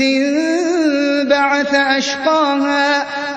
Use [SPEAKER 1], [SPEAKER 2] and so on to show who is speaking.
[SPEAKER 1] يَوْمَئِذٍ بَعَثَ أَشْقَاهَا